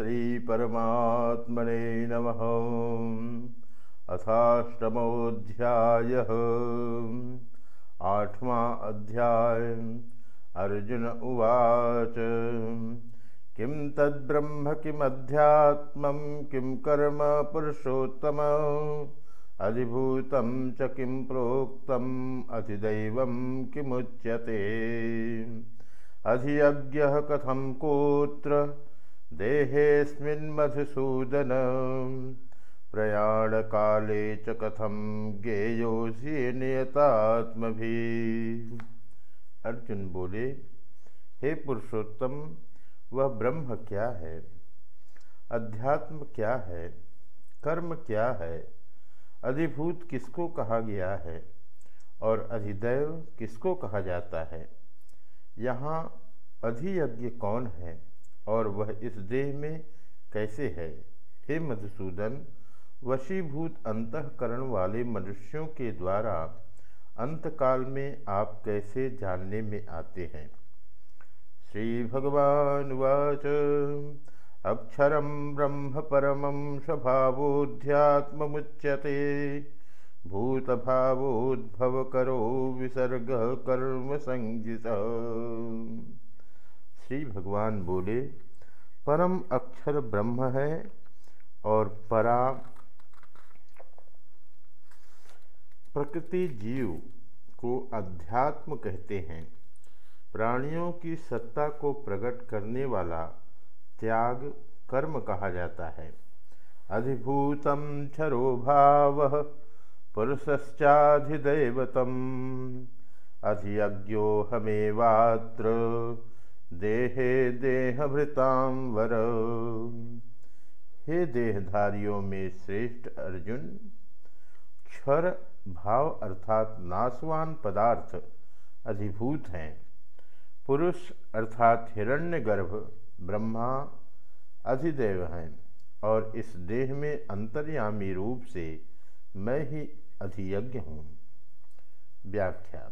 श्रीपरमात्मने नमः। अथाष्टमोऽध्यायः। आठवा अध्याय। अर्जुन उवाच। किं तद्ब्रह्म किमध्यात्मं किं कर्म पुरुषोत्तम, अधिभूतं च किं प्रोक्तम् अधिदैवं किमुच्यते? अधियज्ञः कथं कोत्र? देहेऽस्मिन्मधुसूदन प्रयाणकाले च कथं ज्ञेयोऽसि नियतात्मभि। अर्जुन बोले, हे पुरुषोत्तम, वह ब्रह्म क्या है? अध्यात्म क्या है? कर्म क्या है? अधिभूत किसको कहा गया है? और अधिदैव किसको कहा जाता है? यहाँ अधियज्ञ कौन है? और वह इस देह में कैसे है? हे मधुसूदन, वशीभूत अंतकरण वाले मनुष्यों के द्वारा अंतकाल में आप कैसे जानने में आते हैं? श्री भगवान वाच। अक्षरम ब्रह्म परमं स्वभावोध्यात्मुच्यते करो विसर्ग कर्म संजित श्री भगवान बोले, परम अक्षर ब्रह्म है और परा प्रकृति जीव को अध्यात्म कहते हैं। प्राणियों की सत्ता को प्रकट करने वाला त्याग कर्म कहा जाता है। अधिभूतम क्षरो भाव पुरुषश्चाधिदैवतम। अधियज्ञो हमेवात्र। देहे देहभृताम वर हे देहधारियों में श्रेष्ठ अर्जुन, क्षर भाव अर्थात नाशवान पदार्थ अधिभूत हैं। पुरुष अर्थात हिरण्यगर्भ ब्रह्मा अधिदेव हैं और इस देह में अंतर्यामी रूप से मैं ही अधियज्ञ हूँ। व्याख्या।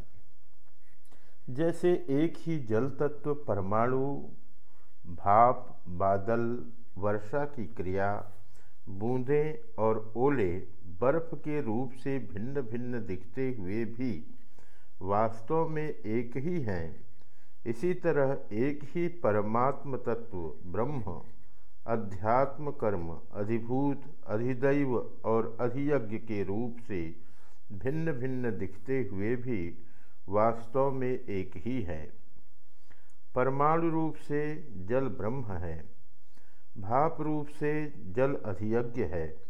जैसे एक ही जल तत्व परमाणु, भाप, बादल, वर्षा की क्रिया, बूंदें और ओले बर्फ़ के रूप से भिन्न भिन्न दिखते हुए भी वास्तव में एक ही हैं। इसी तरह एक ही परमात्म तत्व, ब्रह्म, अध्यात्म कर्म, अधिभूत, अधिदैव और अधियज्ञ के रूप से भिन्न भिन्न दिखते हुए भी वास्तव में एक ही है। परमाणु रूप से जल ब्रह्म है। भाप रूप से जल अधियज्ञ है।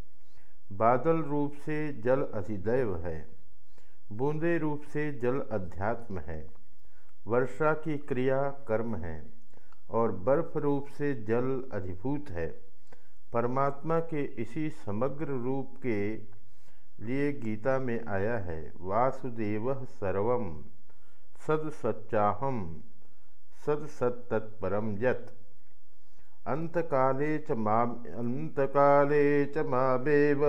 बादल रूप से जल अधिदैव है। बूंदे रूप से जल अध्यात्म है। वर्षा की क्रिया कर्म है और बर्फ़ रूप से जल अधिभूत है। परमात्मा के इसी समग्र रूप के लिए गीता में आया है, वासुदेव सर्व सद सच्चाहम सद यत। अंतकाले च अंतकाले च मामेव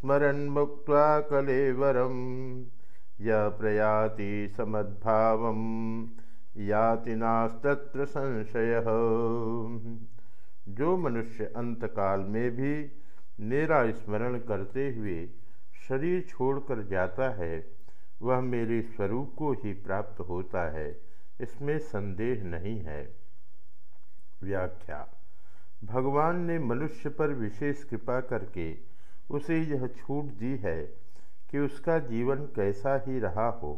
स्मरन् मुक्त्वा कलेवरं। य प्रयाति समद्भावं, याति नास्तत्र संशय। जो मनुष्य अंतकाल में भी मेरा स्मरण करते हुए शरीर छोड़कर जाता है, वह मेरे स्वरूप को ही प्राप्त होता है, इसमें संदेह नहीं है। व्याख्या। भगवान ने मनुष्य पर विशेष कृपा करके उसे यह छूट दी है कि उसका जीवन कैसा ही रहा हो।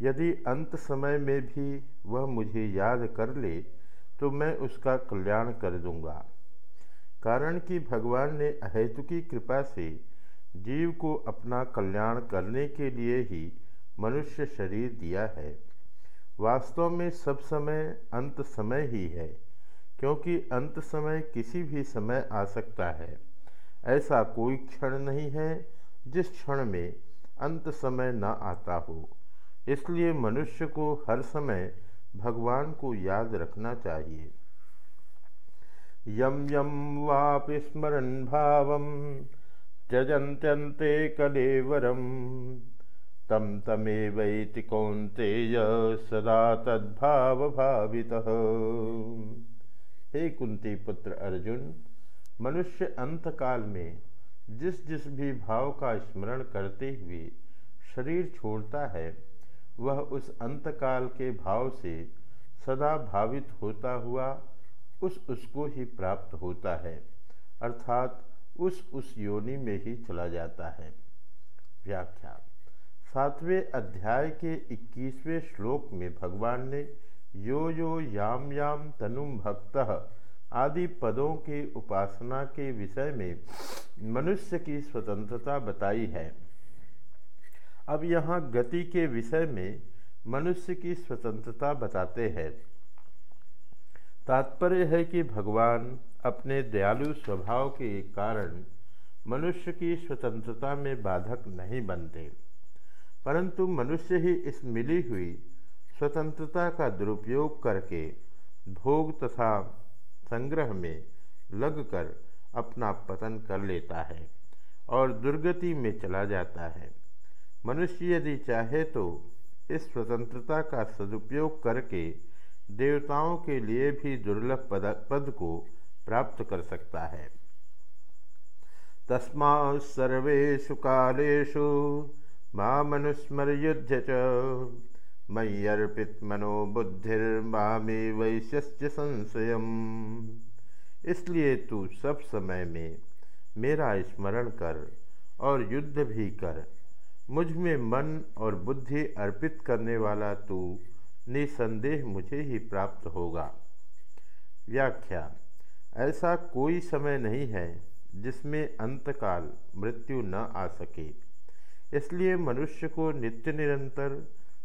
यदि अंत समय में भी वह मुझे याद कर ले तो मैं उसका कल्याण कर दूँगा। कारण कि भगवान ने अहेतुकी कृपा से जीव को अपना कल्याण करने के लिए ही मनुष्य शरीर दिया है। वास्तव में सब समय अंत समय ही है, क्योंकि अंत समय किसी भी समय आ सकता है। ऐसा कोई क्षण नहीं है जिस क्षण में अंत समय न आता हो। इसलिए मनुष्य को हर समय भगवान को याद रखना चाहिए। यम यम वाप स्मरण भाव त्यजंत्यंते कलेवरम। तम तमेवैति कौंतेय सदा तद्भाव भावित हे कुंती पुत्र अर्जुन, मनुष्य अंतकाल में जिस जिस भी भाव का स्मरण करते हुए शरीर छोड़ता है, वह उस अंतकाल के भाव से सदा भावित होता हुआ उस उसको ही प्राप्त होता है। अर्थात उस उस योनि में ही चला जाता है। व्याख्या। सातवें अध्याय के इक्कीसवें श्लोक में भगवान ने यो यो, याम याम, तनुम, भक्त आदि पदों के उपासना के विषय में मनुष्य की स्वतंत्रता बताई है। अब यहाँ गति के विषय में मनुष्य की स्वतंत्रता बताते हैं। तात्पर्य है कि भगवान अपने दयालु स्वभाव के कारण मनुष्य की स्वतंत्रता में बाधक नहीं बनते। परंतु मनुष्य ही इस मिली हुई स्वतंत्रता का दुरुपयोग करके भोग तथा संग्रह में लगकर अपना पतन कर लेता है और दुर्गति में चला जाता है। मनुष्य यदि चाहे तो इस स्वतंत्रता का सदुपयोग करके देवताओं के लिए भी दुर्लभ पद, पद को प्राप्त कर सकता है। तस्मा सर्वेशु कालेशु माँ मनुस्मर युद्ध च। मयि अर्पित मनोबुद्धिर्मामे वैश्य संशय इसलिए तू सब समय में मेरा स्मरण कर और युद्ध भी कर। मुझमें मन और बुद्धि अर्पित करने वाला तू निसंदेह मुझे ही प्राप्त होगा। व्याख्या ऐसा कोई समय नहीं है जिसमें अंतकाल मृत्यु न आ सके। इसलिए मनुष्य को नित्य निरंतर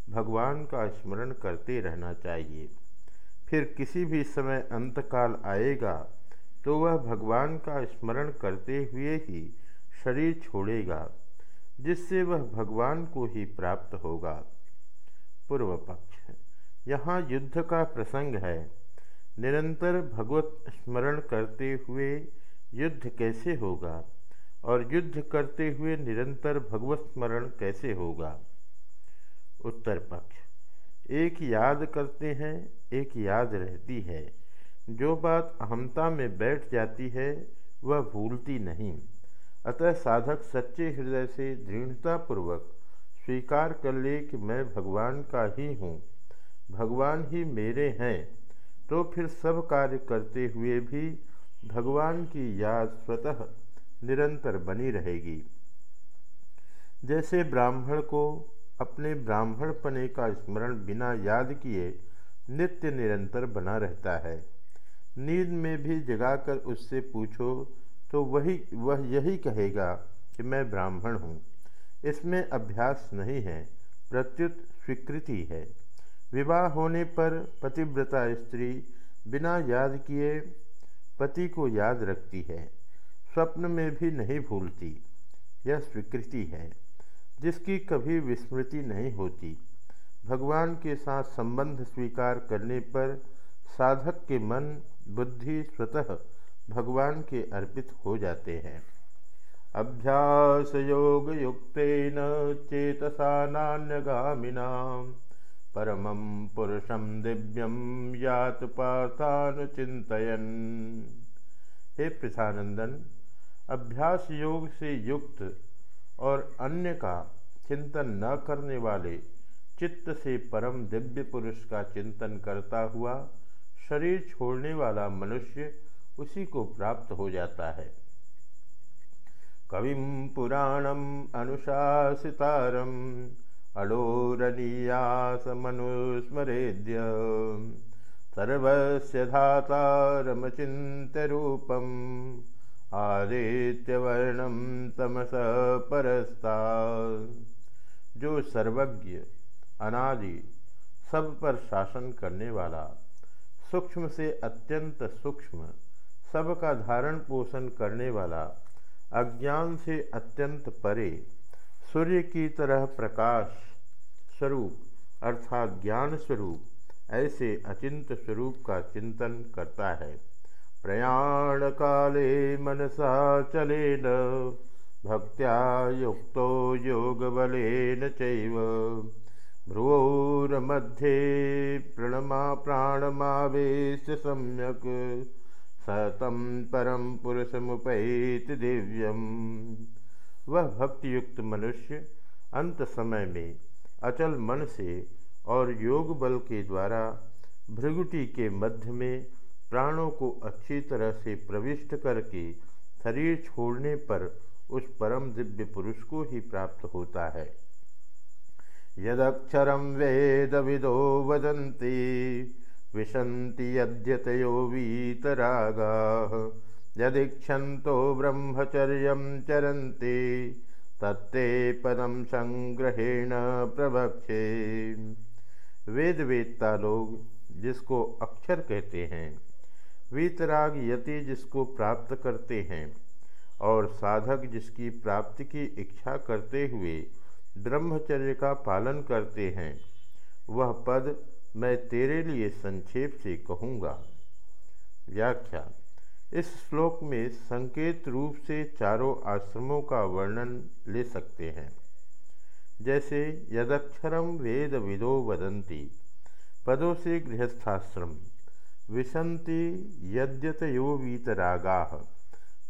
भगवान का स्मरण करते रहना चाहिए। फिर किसी भी समय अंतकाल आएगा तो वह भगवान का स्मरण करते हुए ही शरीर छोड़ेगा, जिससे वह भगवान को ही प्राप्त होगा। पूर्व पक्ष, यहाँ युद्ध का प्रसंग है। निरंतर भगवत स्मरण करते हुए युद्ध कैसे होगा? और युद्ध करते हुए निरंतर भगवत स्मरण कैसे होगा? उत्तर पक्ष। एक याद करते हैं, एक याद रहती है। जो बात अहमता में बैठ जाती है, वह भूलती नहीं। अतः साधक सच्चे हृदय से दृढ़तापूर्वक स्वीकार कर ले कि मैं भगवान का ही हूँ। भगवान ही मेरे हैं। तो फिर सब कार्य करते हुए भी भगवान की याद स्वतः निरंतर बनी रहेगी। जैसे ब्राह्मण को अपने ब्राह्मण पने का स्मरण बिना याद किए नित्य निरंतर बना रहता है। नींद में भी जगाकर उससे पूछो तो वही, वह यही कहेगा कि मैं ब्राह्मण हूँ। इसमें अभ्यास नहीं है, प्रत्युत स्वीकृति है। विवाह होने पर पतिव्रता स्त्री बिना याद किए पति को याद रखती है। स्वप्न में भी नहीं भूलती। यह स्वीकृति है, जिसकी कभी विस्मृति नहीं होती। भगवान के साथ संबंध स्वीकार करने पर साधक के मन, बुद्धि स्वतः भगवान के अर्पित हो जाते हैं। अभ्यास योग युक्त चेतसा नान्यगामिना परमं पुरुषम दिव्यम यात पार्थानुचिंतन हे प्रसानंदन अभ्यास योग से युक्त और अन्य का चिंतन न करने वाले चित्त से परम दिव्य पुरुष का चिंतन करता हुआ शरीर छोड़ने वाला मनुष्य उसी को प्राप्त हो जाता है। कविम पुराणम अनुशासितारम अलोरनीयास मनुस्मरेद्य सर्वस्य धातारमचिन्त्यरूपम् आदित्यवर्णम तमस परस्ता। जो सर्वज्ञ, अनादि, सब पर शासन करने वाला, सूक्ष्म से अत्यंत सूक्ष्म, सबका धारण पोषण करने वाला, अज्ञान से अत्यंत परे सूर्य की तरह प्रकाश स्वरूप अर्थात ज्ञान स्वरूप ऐसे अचिंत स्वरूप का चिंतन करता है। प्रयाण काले मनसा चलेन, भक्त्या युक्तो योग बलेन चैव। भ्रुवोर्मध्ये प्रणमा प्राणमावेश सम्यक सतम परम पुरुष मुपैत दिव्यम। वह भक्तियुक्त मनुष्य अंत समय में अचल मन से और योग बल के द्वारा भृगुटी के मध्य में प्राणों को अच्छी तरह से प्रविष्ट करके शरीर छोड़ने पर उस परम दिव्य पुरुष को ही प्राप्त होता है। यदक्षर वेद विदो वदंती विशंति यद्यतयो वीतरागा। यदीक्षतो ब्रह्मचर्य चरन्ति, तत्ते पदम संग्रहेण प्रभक्षे वेद वेदता लोग जिसको अक्षर कहते हैं, वीतराग यति जिसको प्राप्त करते हैं, और साधक जिसकी प्राप्ति की इच्छा करते हुए ब्रह्मचर्य का पालन करते हैं, वह पद मैं तेरे लिए संक्षेप से कहूँगा। व्याख्या इस श्लोक में संकेत रूप से चारों आश्रमों का वर्णन ले सकते हैं। जैसे यदक्षरम वेद विदो वदंती पदों से गृहस्थाश्रम विशंति यद्यतयो वीतरागा,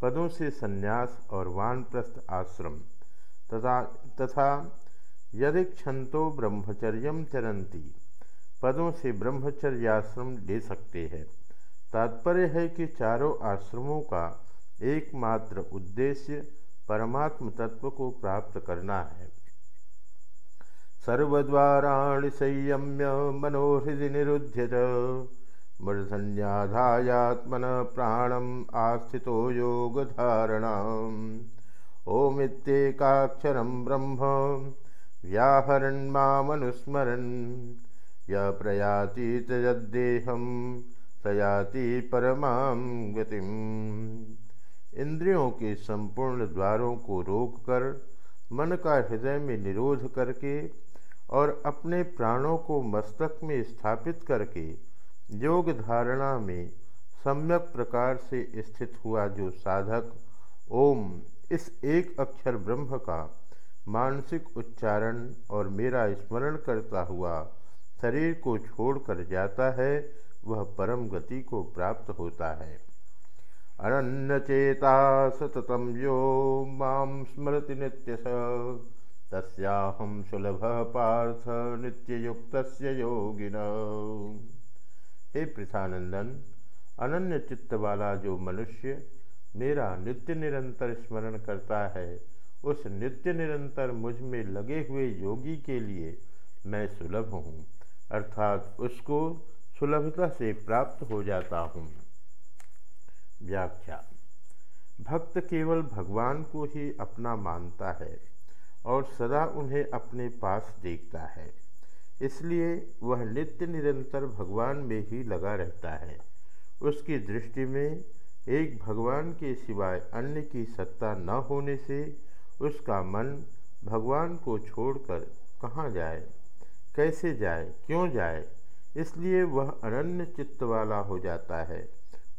पदों से संन्यास और वानप्रस्थ आश्रम, तथा तथा यदि क्षंतो ब्रह्मचर्य चरंती पदों से ब्रह्मचर्याश्रम ले सकते हैं। तात्पर्य है कि चारों आश्रमों का एकमात्र उद्देश्य परमात्म तत्व को प्राप्त करना है। सर्वद्वाराणि संयम्य मनोहृदि च मूर्धन्याधायात्मन प्राणम आस्थितो योगधारण ओमित्येकाक्षरं ब्रह्म व्याहरण व्याहरन्मामनुस्मरन् य प्रयाति तदेहम सयाति परमां गतिम इंद्रियों के संपूर्ण द्वारों को रोककर मन का हृदय में निरोध करके और अपने प्राणों को मस्तक में स्थापित करके योग धारणा में सम्यक प्रकार से स्थित हुआ जो साधक ओम इस एक अक्षर ब्रह्म का मानसिक उच्चारण और मेरा स्मरण करता हुआ शरीर को छोड़कर जाता है वह परम गति को प्राप्त होता है। अनन्न चेता सततम यो माम स्मृति नित्य तस्याहम सुलभ पार्थ नित्ययुक्त योगिन। हे पृथानंदन अनन्य चित्त वाला जो मनुष्य मेरा नित्य निरंतर स्मरण करता है, उस नित्य निरंतर मुझमें लगे हुए योगी के लिए मैं सुलभ हूँ। अर्थात उसको सुलभता से प्राप्त हो जाता हूँ। व्याख्या, भक्त केवल भगवान को ही अपना मानता है और सदा उन्हें अपने पास देखता है। इसलिए वह नित्य निरंतर भगवान में ही लगा रहता है। उसकी दृष्टि में एक भगवान के सिवाय अन्य की सत्ता न होने से उसका मन भगवान को छोड़कर कहाँ जाए? कैसे जाए? क्यों जाए? इसलिए वह अनन्य चित्त वाला हो जाता है।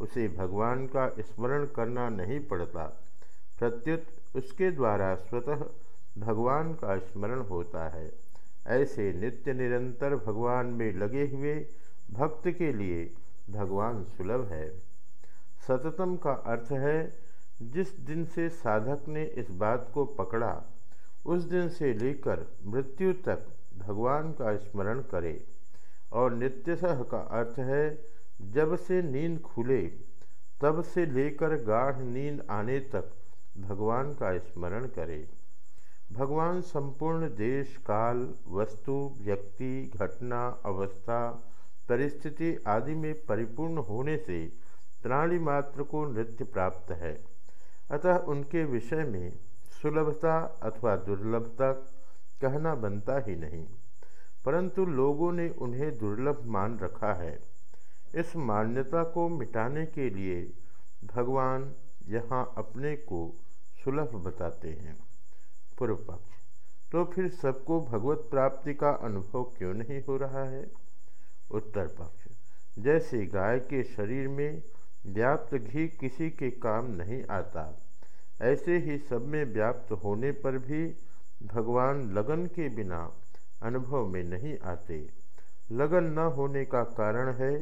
उसे भगवान का स्मरण करना नहीं पड़ता। प्रत्युत उसके द्वारा स्वतः भगवान का स्मरण होता है। ऐसे नित्य निरंतर भगवान में लगे हुए भक्त के लिए भगवान सुलभ है। सततम का अर्थ है, जिस दिन से साधक ने इस बात को पकड़ा, उस दिन से लेकर मृत्यु तक भगवान का स्मरण करे। और नित्यसह का अर्थ है, जब से नींद खुले, तब से लेकर गाढ़ नींद आने तक भगवान का स्मरण करे। भगवान संपूर्ण देश, काल, वस्तु, व्यक्ति, घटना, अवस्था, परिस्थिति आदि में परिपूर्ण होने से प्राणी मात्र को नृत्य प्राप्त है। अतः उनके विषय में सुलभता अथवा दुर्लभता कहना बनता ही नहीं। परंतु लोगों ने उन्हें दुर्लभ मान रखा है। इस मान्यता को मिटाने के लिए भगवान यहाँ अपने को सुलभ बताते हैं। पूर्व पक्ष तो फिर सबको भगवत प्राप्ति का अनुभव क्यों नहीं हो रहा है? उत्तर पक्ष जैसे गाय के शरीर में व्याप्त घी किसी के काम नहीं आता, ऐसे ही सब में व्याप्त होने पर भी भगवान लगन के बिना अनुभव में नहीं आते। लगन न होने का कारण है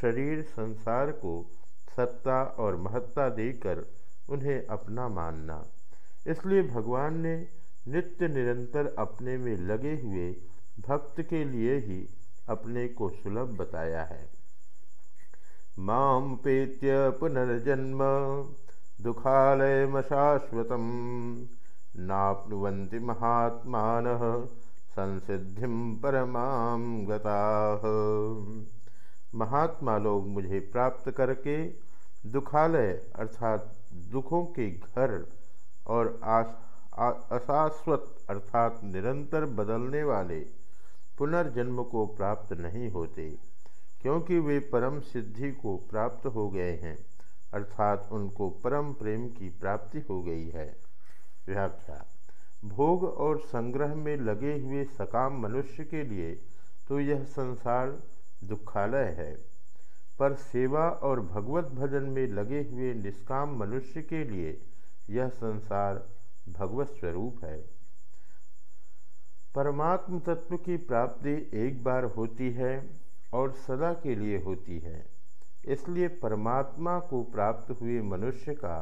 शरीर संसार को सत्ता और महत्ता देकर उन्हें अपना मानना। इसलिए भगवान ने नित्य निरंतर अपने में लगे हुए भक्त के लिए ही अपने को सुलभ बताया है। माम पेत्य पुनर्जन्म दुखालयमशाश्वत नाप्नुवन्ति महात्मान संसिधि परमाम गता। महात्मा लोग मुझे प्राप्त करके दुखालय अर्थात दुखों के घर और अशाश्वत अर्थात निरंतर बदलने वाले पुनर्जन्म को प्राप्त नहीं होते, क्योंकि वे परम सिद्धि को प्राप्त हो गए हैं, अर्थात उनको परम प्रेम की प्राप्ति हो गई है। व्याख्या। भोग और संग्रह में लगे हुए सकाम मनुष्य के लिए तो यह संसार दुखालय है। पर सेवा और भगवत भजन में लगे हुए निष्काम मनुष्य के लिए यह संसार भगवत स्वरूप है। परमात्म तत्व की प्राप्ति एक बार होती है और सदा के लिए होती है। इसलिए परमात्मा को प्राप्त हुए मनुष्य का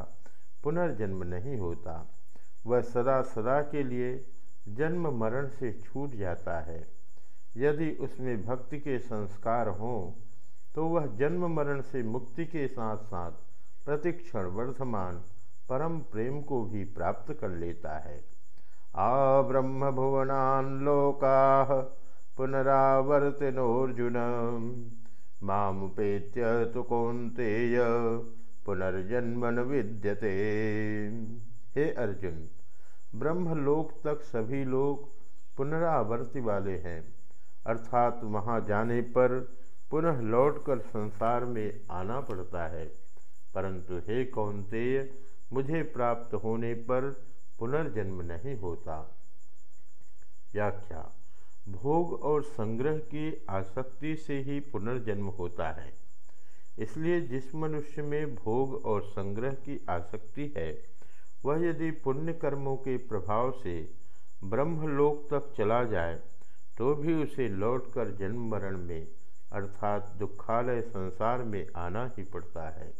पुनर्जन्म नहीं होता। वह सदा सदा के लिए जन्म मरण से छूट जाता है। यदि उसमें भक्ति के संस्कार हों तो वह जन्म मरण से मुक्ति के साथ साथ प्रतिक्षण वर्धमान परम प्रेम को भी प्राप्त कर लेता है। आ ब्रह्म भुवनान लोका पुनरावर्तिनोर्जुन मामुपेत्य तो कौंतेय पुनर्जन्मन विद्यते। हे अर्जुन, ब्रह्मलोक तक सभी लोग पुनरावर्ति वाले हैं। अर्थात वहाँ जाने पर पुनः लौटकर संसार में आना पड़ता है। परंतु हे कौंतेय, मुझे प्राप्त होने पर पुनर्जन्म नहीं होता। व्याख्या, भोग और संग्रह की आसक्ति से ही पुनर्जन्म होता है। इसलिए जिस मनुष्य में भोग और संग्रह की आसक्ति है वह यदि पुण्य कर्मों के प्रभाव से ब्रह्मलोक तक चला जाए तो भी उसे लौटकर जन्म मरण में, अर्थात दुखालय संसार में आना ही पड़ता है।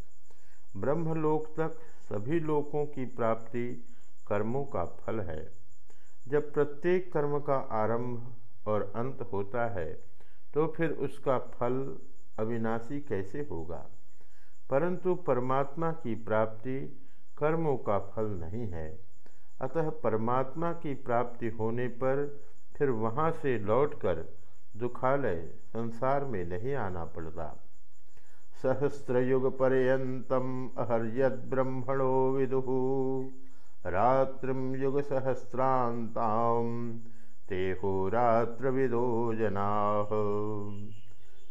ब्रह्मलोक तक सभी लोकों की प्राप्ति कर्मों का फल है। जब प्रत्येक कर्म का आरंभ और अंत होता है तो फिर उसका फल अविनाशी कैसे होगा? परंतु परमात्मा की प्राप्ति कर्मों का फल नहीं है। अतः परमात्मा की प्राप्ति होने पर फिर वहाँ से लौटकर दुखालय संसार में नहीं आना पड़ता। सहस्रयुग पर्यतम अहर्यद ब्रह्मणो विदुहु रात्रिम युग सहस्रांताम तेहो रात्रविदो जना।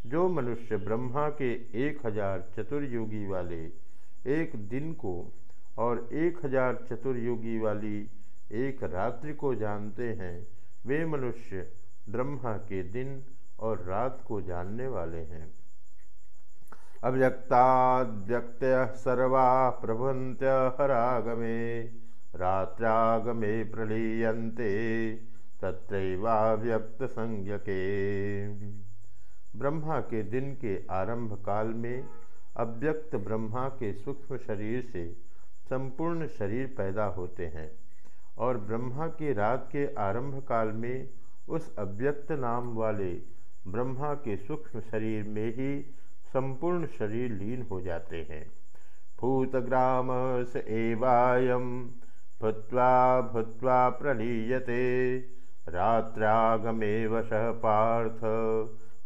जो मनुष्य ब्रह्मा के एक हज़ार चतुर्युगी वाले एक दिन को और एक हज़ार चतुर्युगी वाली एक रात्रि को जानते हैं। वे मनुष्य ब्रह्मा के दिन और रात को जानने वाले हैं। अव्यक्ताद्यक्त सर्वा प्रभुंत्य हरागमे, रात्रागमे प्रलीयन्ते तत्रैवाव्यक्त संज्ञके ब्रह्मा के दिन के आरंभ काल में अव्यक्त ब्रह्मा के सूक्ष्म शरीर से संपूर्ण शरीर पैदा होते हैं और ब्रह्मा की रात के आरंभ काल में उस अव्यक्त नाम वाले ब्रह्मा के सूक्ष्म शरीर में ही संपूर्ण शरीर लीन हो जाते हैं। भूतग्राम स एवायम, भूत्वा भूत्वा प्रलीयते रात्रागमे वशः पार्थ,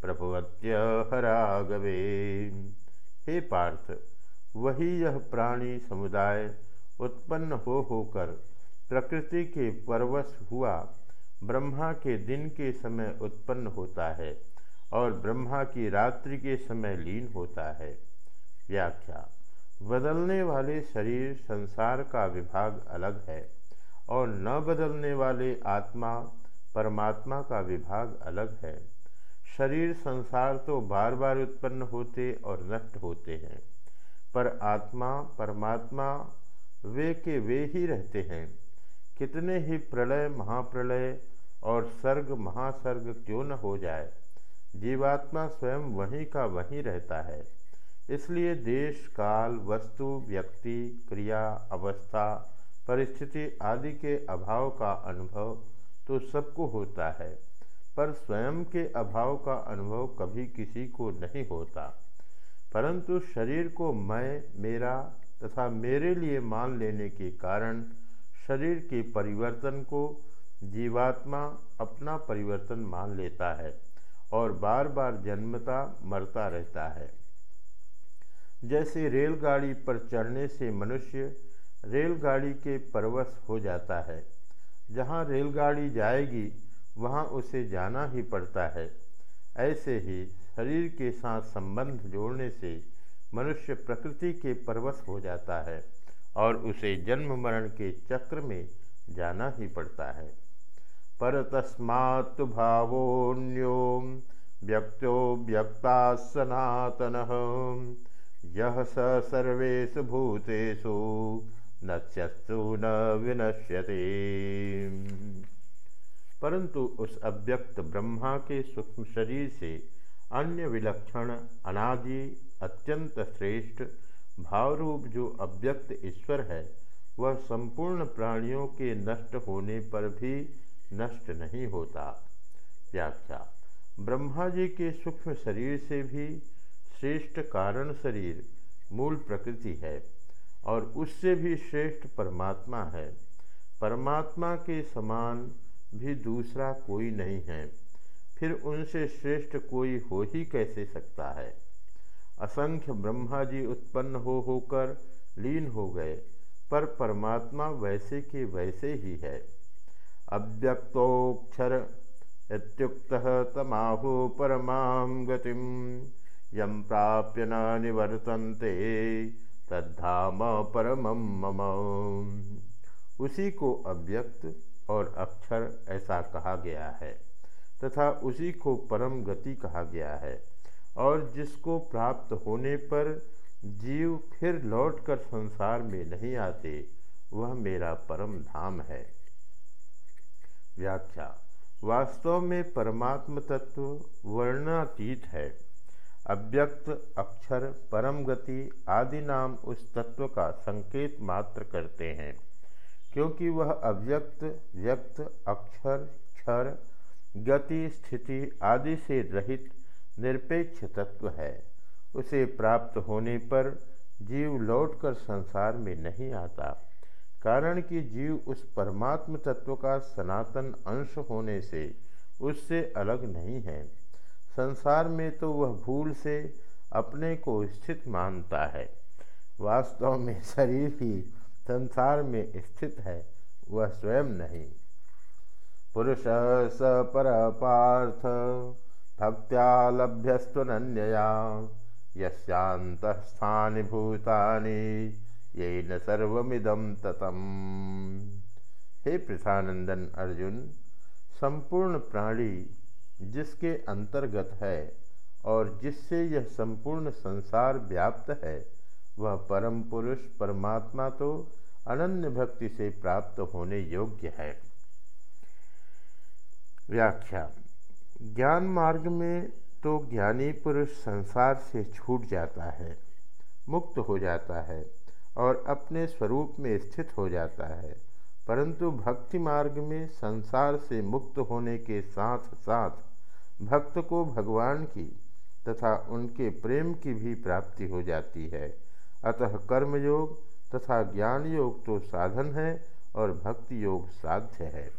प्रभुवत्य हरागवे। हे पार्थ वही यह प्राणी समुदाय उत्पन्न हो होकर प्रकृति के परवश हुआ, ब्रह्मा के दिन के समय उत्पन्न होता है और ब्रह्मा की रात्रि के समय लीन होता है। व्याख्या, बदलने वाले शरीर संसार का विभाग अलग है और न बदलने वाले आत्मा, परमात्मा का विभाग अलग है। शरीर संसार तो बार बार उत्पन्न होते और नष्ट होते हैं। पर आत्मा, परमात्मा, वे के वे ही रहते हैं। कितने ही प्रलय, महाप्रलय और सर्ग, महासर्ग क्यों न हो जाए, जीवात्मा स्वयं वहीं का वहीं रहता है। इसलिए देश, काल, वस्तु, व्यक्ति, क्रिया, अवस्था, परिस्थिति आदि के अभाव का अनुभव तो सबको होता है, पर स्वयं के अभाव का अनुभव कभी किसी को नहीं होता। परंतु शरीर को मैं, मेरा तथा मेरे लिए मान लेने के कारण शरीर के परिवर्तन को जीवात्मा अपना परिवर्तन मान लेता है और बार बार जन्मता मरता रहता है। जैसे रेलगाड़ी पर चढ़ने से मनुष्य रेलगाड़ी के परवश हो जाता है। जहाँ रेलगाड़ी जाएगी, वहाँ उसे जाना ही पड़ता है। ऐसे ही शरीर के साथ संबंध जोड़ने से मनुष्य प्रकृति के परवश हो जाता है और उसे जन्म मरण के चक्र में जाना ही पड़ता है। पर तस्मात् भावोन्यो व्यक्तो व्यक्ता सनातन। यह स सर्वेशु भूतेषु नश्यस्तु न विनश्यते। परंतु उस अव्यक्त ब्रह्मा के सूक्ष्म शरीर से अन्य विलक्षण अनादि अत्यंत श्रेष्ठ भावरूप जो अव्यक्त ईश्वर है, वह संपूर्ण प्राणियों के नष्ट होने पर भी नष्ट नहीं होता। व्याख्या, ब्रह्मा जी के सूक्ष्म शरीर से भी श्रेष्ठ कारण शरीर मूल प्रकृति है और उससे भी श्रेष्ठ परमात्मा है। परमात्मा के समान भी दूसरा कोई नहीं है। फिर उनसे श्रेष्ठ कोई हो ही कैसे सकता है? असंख्य ब्रह्मा जी उत्पन्न हो होकर लीन हो गए, पर परमात्मा वैसे के वैसे ही है। अव्यक्तोक्षर इत्युक्त तमाहु परमा गतिम यम प्राप्य न निवर्तन्ते, तद्धाम परम मम। उसी को अव्यक्त और अक्षर ऐसा कहा गया है। तथा उसी को परम गति कहा गया है। और जिसको प्राप्त होने पर जीव फिर लौटकर संसार में नहीं आते, वह मेरा परम धाम है। व्याख्या। वास्तव में परमात्म तत्व वर्णातीत है। अव्यक्त, अक्षर, परम गति आदि नाम उस तत्व का संकेत मात्र करते हैं, क्योंकि वह अव्यक्त, व्यक्त, अक्षर, क्षर गति, स्थिति आदि से रहित निरपेक्ष तत्व है। उसे प्राप्त होने पर जीव लौटकर संसार में नहीं आता। कारण कि जीव उस परमात्म तत्व का सनातन अंश होने से उससे अलग नहीं है। संसार में तो वह भूल से अपने को स्थित मानता है। वास्तव में शरीर ही संसार में स्थित है, वह स्वयं नहीं। पुरुष स पर पार्थ भक्त्या लभ्यस्तुनन्यया यस्यांतस्थानि भूतानि ये न सर्वमिदम ततम। हे प्रथानंदन अर्जुन, संपूर्ण प्राणी जिसके अंतर्गत है और जिससे यह संपूर्ण संसार व्याप्त है, वह परम पुरुष परमात्मा तो अनन्य भक्ति से प्राप्त होने योग्य है। व्याख्या। ज्ञान मार्ग में तो ज्ञानी पुरुष संसार से छूट जाता है, मुक्त हो जाता है और अपने स्वरूप में स्थित हो जाता है, परंतु भक्ति मार्ग में संसार से मुक्त होने के साथ साथ भक्त को भगवान की तथा उनके प्रेम की भी प्राप्ति हो जाती है। अतः कर्मयोग तथा ज्ञान योग तो साधन है और भक्ति योग साध्य है।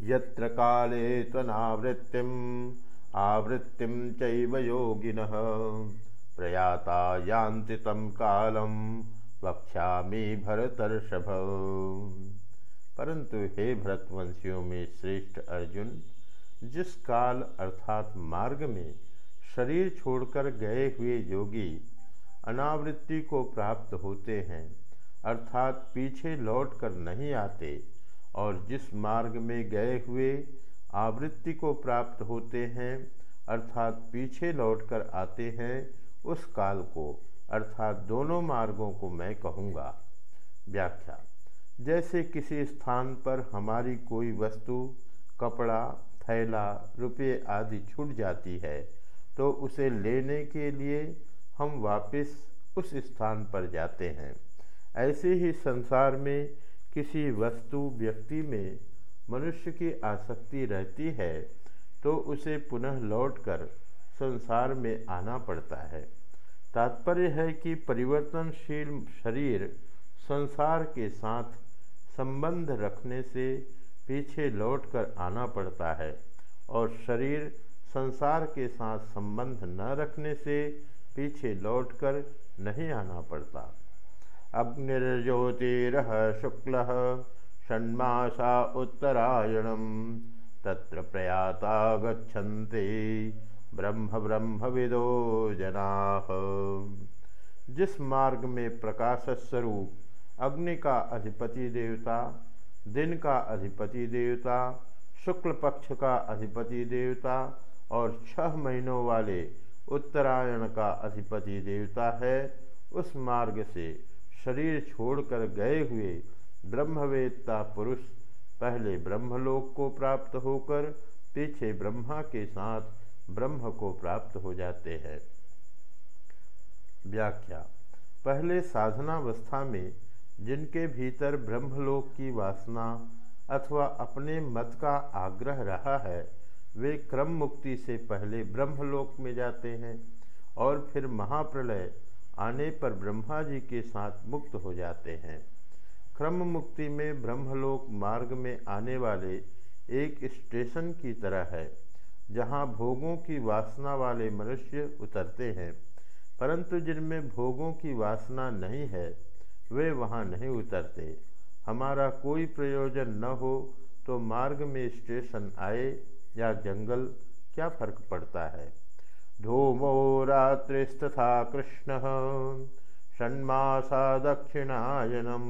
यत्र काले त्वनावृत्तिम आवृत्तिम चैव योगिनः। प्रयाता यान्ति तं कालम वक्ष्यामि भरतर्षभ। परंतु हे भरतवंशियों में श्रेष्ठ अर्जुन, जिस काल अर्थात मार्ग में शरीर छोड़कर गए हुए योगी अनावृत्ति को प्राप्त होते हैं, अर्थात पीछे लौटकर नहीं आते और जिस मार्ग में गए हुए आवृत्ति को प्राप्त होते हैं, अर्थात पीछे लौटकर आते हैं, उस काल को, अर्थात दोनों मार्गों को मैं कहूँगा। व्याख्या। जैसे किसी स्थान पर हमारी कोई वस्तु, कपड़ा, थैला, रुपये आदि छूट जाती है तो उसे लेने के लिए हम वापस उस स्थान पर जाते हैं। ऐसे ही संसार में किसी वस्तु, व्यक्ति में मनुष्य की आसक्ति रहती है तो उसे पुनः लौटकर संसार में आना पड़ता है। तात्पर्य है कि परिवर्तनशील शरीर संसार के साथ संबंध रखने से पीछे लौटकर आना पड़ता है और शरीर संसार के साथ संबंध न रखने से पीछे लौटकर नहीं आना पड़ता। अग्निर्ज्योतिर शुक्ल षण्मासा उत्तरायण। तत्र प्रयाता गच्छन्ति। ब्रह्म ब्रह्म विदो जना। जिस मार्ग में प्रकाश स्वरूप, अग्नि का अधिपति देवता, दिन का अधिपति देवता, शुक्ल पक्ष का अधिपति देवता और छह महीनों वाले उत्तरायण का अधिपति देवता है, उस मार्ग से शरीर छोड़कर गए हुए ब्रह्मवेत्ता पुरुष पहले ब्रह्मलोक को प्राप्त होकर पीछे ब्रह्मा के साथ ब्रह्म को प्राप्त हो जाते हैं। व्याख्या। पहले साधनावस्था में जिनके भीतर ब्रह्मलोक की वासना अथवा अपने मत का आग्रह रहा है, वे क्रम मुक्ति से पहले ब्रह्मलोक में जाते हैं और फिर महाप्रलय आने पर ब्रह्मा जी के साथ मुक्त हो जाते हैं। क्रम मुक्ति में ब्रह्मलोक मार्ग में आने वाले एक स्टेशन की तरह है, जहाँ भोगों की वासना वाले मनुष्य उतरते हैं। परंतु जिनमें भोगों की वासना नहीं है, वे वहाँ नहीं उतरते। हमारा कोई प्रयोजन न हो तो मार्ग में स्टेशन आए या जंगल, क्या फ़र्क पड़ता है? धूमो रात्रिस्तथा कृष्ण। षण्मासा दक्षिणायनम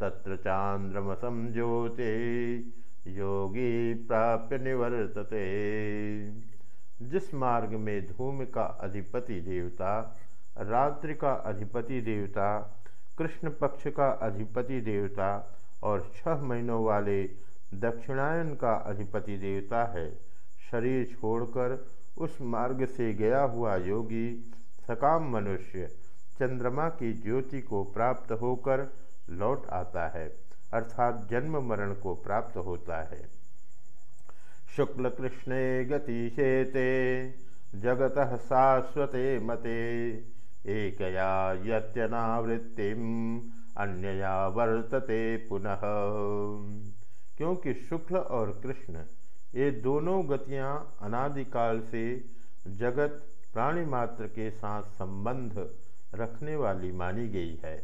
तत्र चांद्रमसम ज्योति, योगी प्राप्य निवर्तते। जिस मार्ग में धूम का अधिपति देवता, रात्रि का अधिपति देवता, कृष्ण पक्ष का अधिपति देवता और छह महीनों वाले दक्षिणायन का अधिपति देवता है, शरीर छोड़कर उस मार्ग से गया हुआ योगी सकाम मनुष्य चंद्रमा की ज्योति को प्राप्त होकर लौट आता है, अर्थात जन्म मरण को प्राप्त होता है। शुक्ल कृष्णे गतिशेते जगत शाश्वते मते, एकया यत्यनावृत्तिम, अन्यया वर्तते पुनः। क्योंकि शुक्ल और कृष्ण ये दोनों गतियाँ अनादिकाल से जगत प्राणी मात्र के साथ संबंध रखने वाली मानी गई है।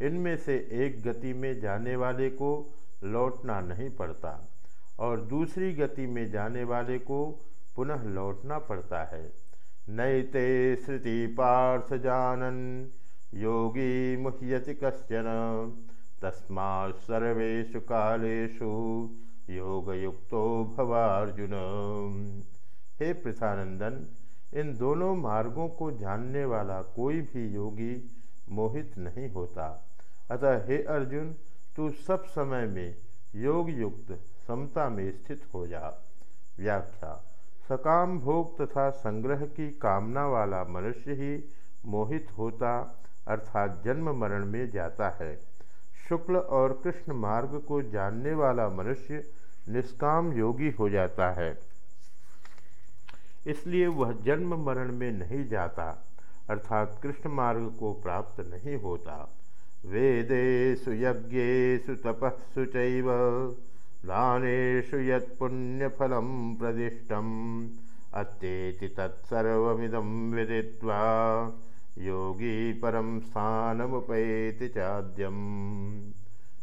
इनमें से एक गति में जाने वाले को लौटना नहीं पड़ता और दूसरी गति में जाने वाले को पुनः लौटना पड़ता है। नैते श्रुति पार्थ जानन, योगी मुह्यति कश्चन तस्मा सर्वेशु कालेशु योग युक्तो भवार्जुन। हे प्रथानंदन इन दोनों मार्गों को जानने वाला कोई भी योगी मोहित नहीं होता। अतः हे अर्जुन, तू सब समय में योग युक्त समता में स्थित हो जा। व्याख्या, सकाम भोग तथा संग्रह की कामना वाला मनुष्य ही मोहित होता, अर्थात जन्म मरण में जाता है। शुक्ल और कृष्ण मार्ग को जानने वाला मनुष्य निष्काम योगी हो जाता है। इसलिए वह जन्म मरण में नहीं जाता, अर्थात कृष्ण मार्ग को प्राप्त नहीं होता। वेदेशु यज्ञेशु तपस्सु दानेषु यत्पुण्यफलं प्रदिष्टम् अत्येति तत्सर्वमिदं विदित्वा योगी परम स्थानमुपैति चाद्यम।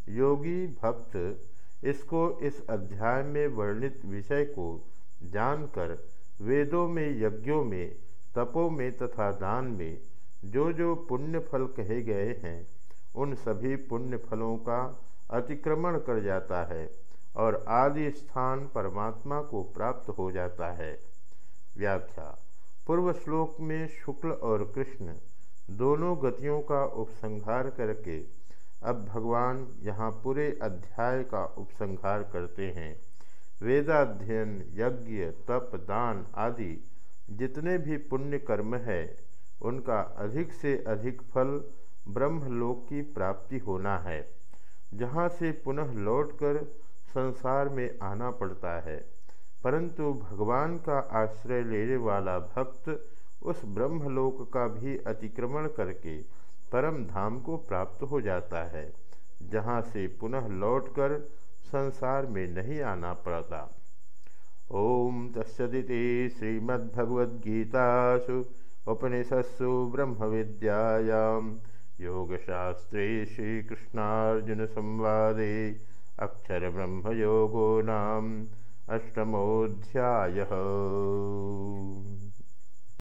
योगी भक्त इसको इस अध्याय में वर्णित विषय को जानकर वेदों में, यज्ञों में, तपों में तथा दान में जो जो पुण्य फल कहे गए हैं, उन सभी पुण्य फलों का अतिक्रमण कर जाता है और आदि स्थान परमात्मा को प्राप्त हो जाता है। व्याख्या। पूर्व श्लोक में शुक्ल और कृष्ण दोनों गतियों का उपसंहार करके अब भगवान यहाँ पूरे अध्याय का उपसंहार करते हैं। वेदाध्ययन, यज्ञ, तप, दान आदि जितने भी पुण्य कर्म है, उनका अधिक से अधिक फल ब्रह्मलोक की प्राप्ति होना है। जहाँ से पुनः लौटकर संसार में आना पड़ता है। परंतु भगवान का आश्रय लेने वाला भक्त उस ब्रह्मलोक का भी अतिक्रमण करके परम धाम को प्राप्त हो जाता है, जहाँ से पुनः लौटकर संसार में नहीं आना पड़ता। ओम तस्सदिति श्रीमद्भगवद्गीतासु उपनिषत्सु ब्रह्म विद्यायाम योगशास्त्रे श्रीकृष्णार्जुन संवादे अक्षर ब्रह्म योगो नाम। अष्टमोऽध्यायः।